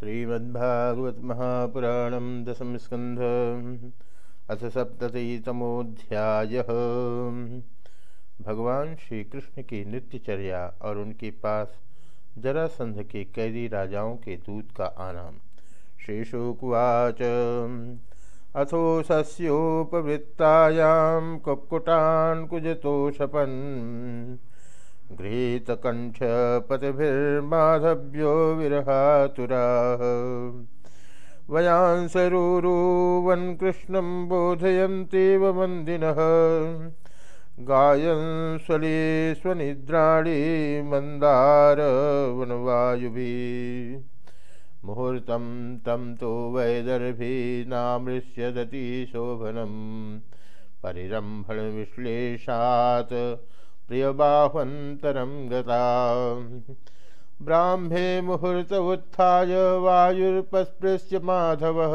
श्रीमद्भागवत महापुराण दशम स्कंध अथ सप्ततितमोध्याय भगवान श्री कृष्ण की नित्यचर्या और उनके पास जरासंध के कैदी राजाओं के दूत का आना श्रीशुकुवाच अथो सस्योपवृत्तायां कुक्कुटान् कुजतोषपन्। गृहीतकण्ठपतिभिर्माधव्यो विरहातुराः। वयांसरूरुवन् कृष्णं बोधयन्तीव मन्दिनः। गायन् स्वली स्वनिद्राणि मन्दारवनवायुभिः। मुहूर्तं तं तु वैदर्भिनामृष्यदति शोभनं परिरम्भणविश्लेषात् प्रियबाह्वन्तरं गता। ब्राह्मे मुहूर्त उत्थाय वायुर्पस्पृश्य माधवः।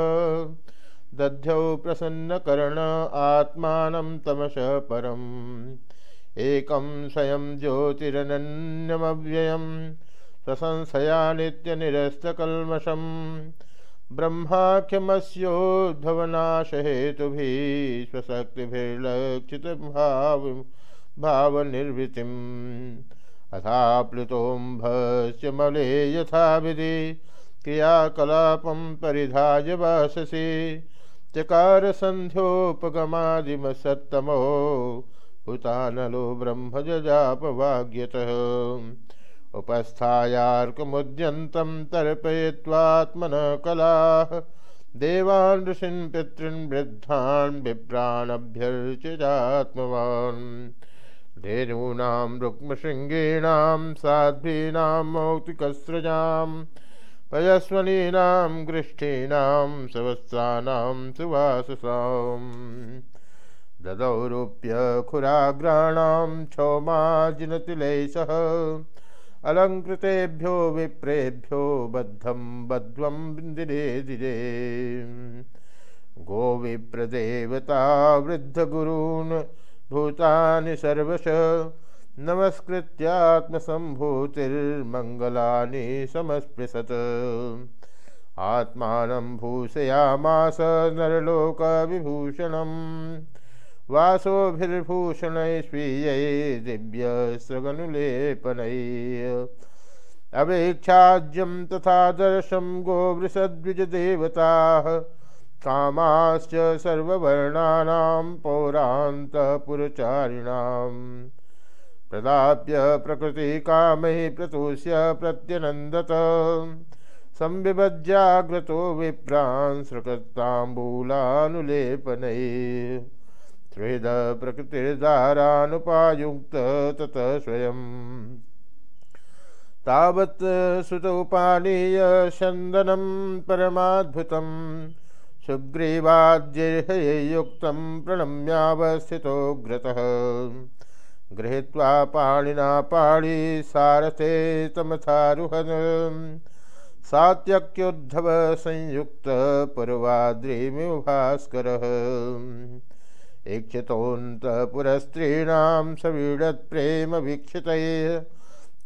दध्यौ प्रसन्नकर्ण आत्मानं तमसः परम्। एकं स्वयं ज्योतिरनन्यमव्ययं प्रशंसया नित्यनिरस्तकल्मषं ब्रह्माख्यमस्योद्भवनाशहेतुभिः स्वशक्तिभिर्लक्षितभाव भावनिर्वृतिम् अथाप्लुतोऽम्भस्य मले यथाविधि क्रियाकलापं परिधाय वाससि। चकारसन्ध्योपगमादिमसत्तमो। हुतानलो ब्रह्मजजापवाग्यतः। उपस्थायार्कमुद्यन्तं तर्पयित्वात्मनः कलाः। देवान् ऋषीन् पितॄन् वृद्धान् धेनूनां रुक्मशृङ्गीणां साध्वीनां मौक्तिकस्रजां पयस्वनीनां गृष्ठीनां सवत्सानां सुवाससां ददौरूप्य खुराग्राणां क्षौमाजिनतिलैः अलङ्कृतेभ्यो विप्रेभ्यो बद्धं बध्वं दिने दिने। गोविप्रदेवता वृद्धगुरून् भूतानि सर्वश नमस्कृत्यात्मसम्भूतिर्मङ्गलानि समस्पृशत्। आत्मानं भूषयामास नरलोकविभूषणम्। वासोभिर्भूषणैः स्वीयै दिव्यस्रगनुलेपनैः। अवेक्षाज्यं तथा दर्शं गोवृषद्विजदेवताः। कामाश्च सर्ववर्णानां पौरान्तपुरचारिणां प्रदाप्य प्रकृतिकामैः प्रतुष्य प्रत्यनन्दत। संविभज्याग्रतो विप्रान् सृकृताम्बूलानुलेपनैः त्रिद प्रकृतिर्दारानुपायुक्त ततः स्वयं। तावत् सुतोपानीय चन्दनं परमाद्भुतं सुग्रीवाद्यैर्हयुक्तं प्रणम्यावस्थितोऽग्रतः गृहीत्वा पाणिना पाणी सारथे तमथारुहन् सात्यक्योद्धव संयुक्त पूर्वाद्रिमिव भास्करः। ईक्षितोऽन्तपुरस्त्रीणां सवीडत्प्रेमवीक्षितैः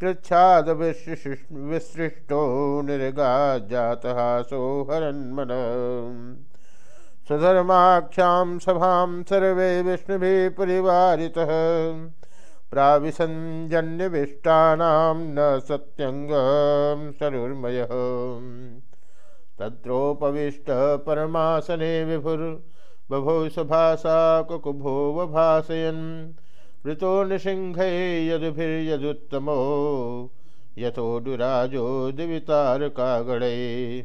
कृच्छादविसृष्टो निर्गाजातः सोहरन्मन सुधर्माख्यां सभां सर्वे विष्णुभिः परिवारितः। प्राविसञ्जन्यविष्टानां न सत्यङ्गं सरुर्मयः। तत्रोपविष्टः परमासने विभुर् बभौ सभासा कुकुभोव भासयन् ऋतो निसिंहै यदुभिर्यदुत्तमो। यथोडुराजो दिवितारकागणे।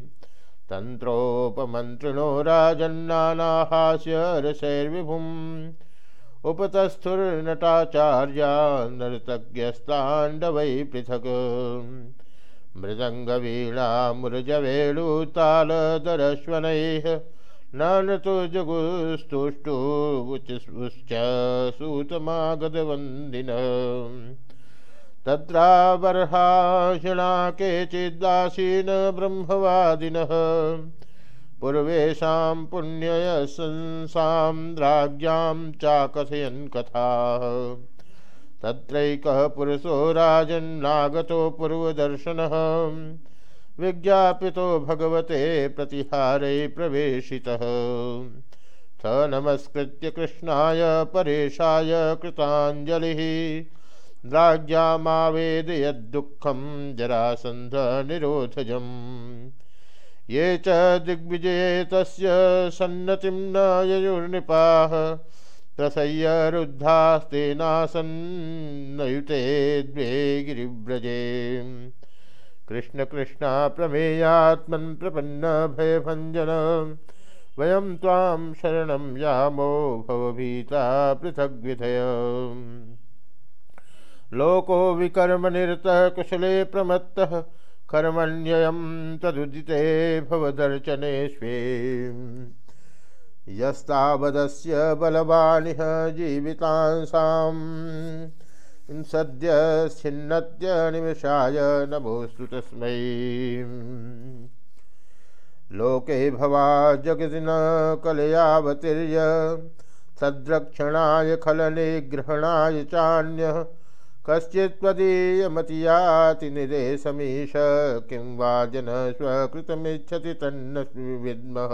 तन्त्रोपमन्त्रिणो राजन्नानाहास्य रसैर्विभुम् उपतस्थुर्नटाचार्या नर्तज्ञस्ताण्डवै पृथक्। मृदङ्गवीणा मुरजवेणुतालदरश्वनैः नानतो जगुस्तुष्टुश्च सूतमागतवन्दिन। तत्राबर्हाषिणा केचिदासीन ब्रह्मवादिनः। पूर्वेषां पुण्ययशंसां राज्ञां चाकथयन् कथाः। तत्रैकः पुरुषो राजन्नागतो पूर्वदर्शनः। विज्ञापितो भगवते प्रतिहारे प्रवेशितः। स नमस्कृत्य कृष्णाय परेशाय कृताञ्जलिः। राज्ञामावेदयद्दुःखं जरासन्धनिरोधजम्। ये च दिग्विजये तस्य सन्नतिं न ययुर्निपाः प्रसय्य रुद्धास्तेनासन्नयुते द्वे गिरिव्रजे। कृष्ण कृष्ण प्रमेयात्मन् प्रपन्न भयभञ्जन, वयं त्वां शरणं यामो भवभीता पृथग्विधय। लोको विकर्मनिरतः कुशले प्रमत्तः कर्मण्ययं तदुदिते भवदर्चने स्वे। यस्तावदस्य बलवानिह सद्य छिन्नत्य निमिषाय नमोस्तु तस्मै। लोके भवा जगदिन कलयावतीर्य, सद्रक्षणाय खलनिग्रहणाय चान्यः कश्चित्त्वदीयमतियाति निरेशमीश किं वा जनः स्वकृतमिच्छति तन्न विद्मः।